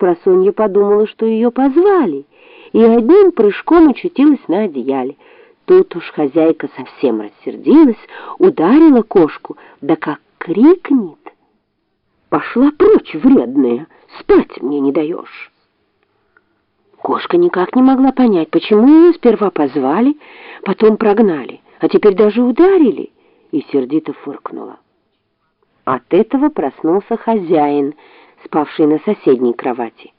Спросонья подумала, что ее позвали, и одним прыжком очутилась на одеяле. Тут уж хозяйка совсем рассердилась, ударила кошку, да как крикнет. «Пошла прочь, вредная, спать мне не даешь!» Кошка никак не могла понять, почему ее сперва позвали, потом прогнали, а теперь даже ударили, и сердито фыркнула. От этого проснулся хозяин, спавший на соседней кровати.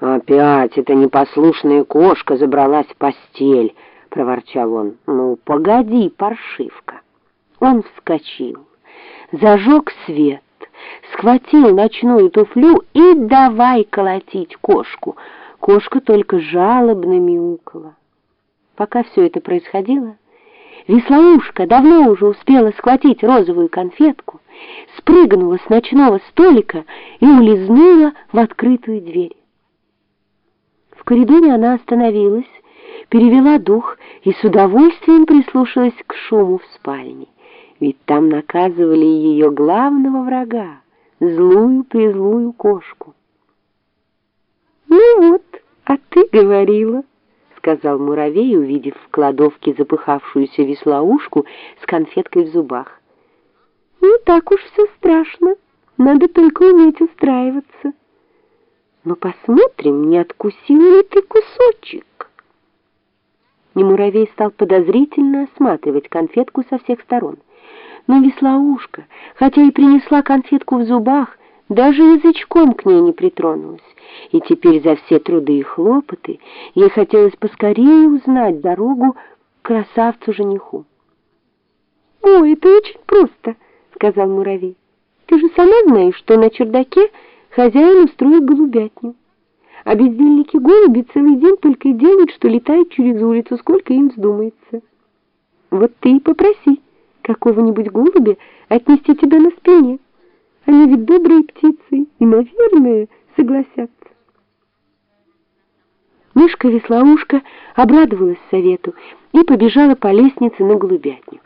«Опять эта непослушная кошка забралась в постель», — проворчал он. «Ну, погоди, паршивка». Он вскочил, зажег свет, схватил ночную туфлю и давай колотить кошку. Кошка только жалобно мяукала. Пока все это происходило, Веслоушка давно уже успела схватить розовую конфетку, спрыгнула с ночного столика и улизнула в открытую дверь. В коридоре она остановилась, перевела дух и с удовольствием прислушалась к шуму в спальне, ведь там наказывали ее главного врага, злую-призлую кошку. «Ну вот, а ты говорила», — сказал муравей, увидев в кладовке запыхавшуюся веслоушку с конфеткой в зубах. «Не так уж все страшно, надо только уметь устраиваться. Но посмотрим, не откусил ли ты кусочек». И муравей стал подозрительно осматривать конфетку со всех сторон. Но веслоушка, хотя и принесла конфетку в зубах, даже язычком к ней не притронулась. И теперь за все труды и хлопоты ей хотелось поскорее узнать дорогу к красавцу-жениху. «Ой, это очень просто», — сказал муравей. «Ты же сама знаешь, что на чердаке хозяин устроит голубятню. А бездельники-голуби целый день только и делают, что летают через улицу, сколько им вздумается. Вот ты и попроси какого-нибудь голубя отнести тебя на спине». Они ведь добрые птицы и, наверное, согласятся. Мышка-веслоушка обрадовалась совету и побежала по лестнице на голубятню,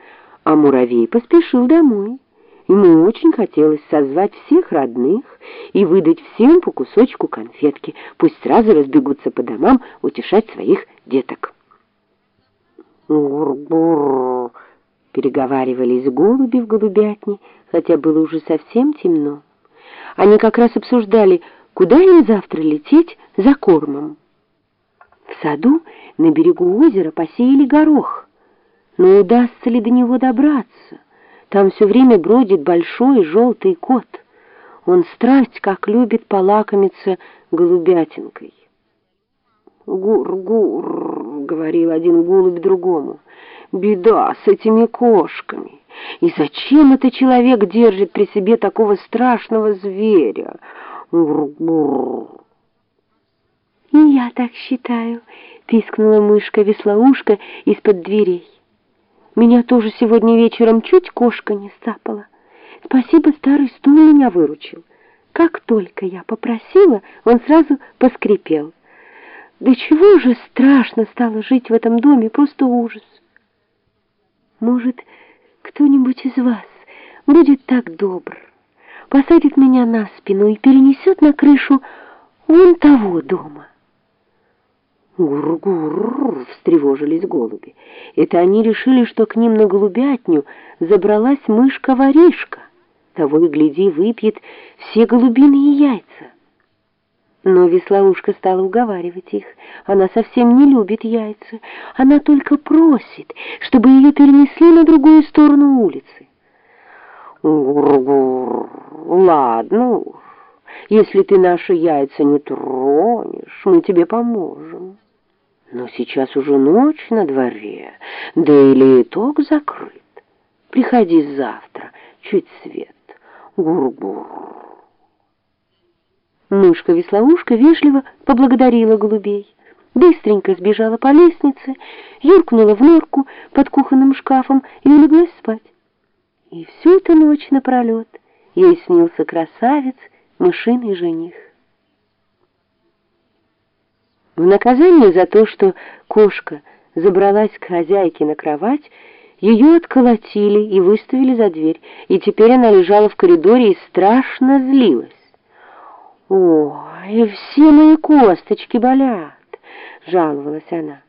а муравей поспешил домой. Ему очень хотелось созвать всех родных и выдать всем по кусочку конфетки, пусть сразу разбегутся по домам утешать своих деток. «Гур-гур!» Переговаривались голуби в голубятне, хотя было уже совсем темно. Они как раз обсуждали, куда им завтра лететь за кормом. В саду на берегу озера посеяли горох, но удастся ли до него добраться? Там все время бродит большой желтый кот. Он страсть как любит полакомиться голубятинкой. «Гур-гур», — говорил один голубь другому, — Беда с этими кошками. И зачем это человек держит при себе такого страшного зверя? Ур-ур. И я так считаю, пискнула мышка-веслоушка из-под дверей. Меня тоже сегодня вечером чуть кошка не сцапала. Спасибо, старый стул меня выручил. Как только я попросила, он сразу поскрипел. Да чего же страшно стало жить в этом доме, просто ужас. Может, кто-нибудь из вас будет так добр, посадит меня на спину и перенесет на крышу вон того дома. Гур-гур, встревожились голуби. Это они решили, что к ним на голубятню забралась мышка-воришка. Того и гляди, выпьет все голубиные яйца. Но веслоушка стала уговаривать их. Она совсем не любит яйца. Она только просит, чтобы ее перенесли на другую сторону улицы. Гур-гур, ладно. Если ты наши яйца не тронешь, мы тебе поможем. Но сейчас уже ночь на дворе, да и литок закрыт. Приходи завтра, чуть свет. Гур-гур. Мышка-веслоушка вежливо поблагодарила голубей. Быстренько сбежала по лестнице, юркнула в норку под кухонным шкафом и улеглась спать. И всю эту ночь напролет ей снился красавец, мышиный жених. В наказание за то, что кошка забралась к хозяйке на кровать, ее отколотили и выставили за дверь, и теперь она лежала в коридоре и страшно злилась. «Ой, все мои косточки болят!» — жаловалась она.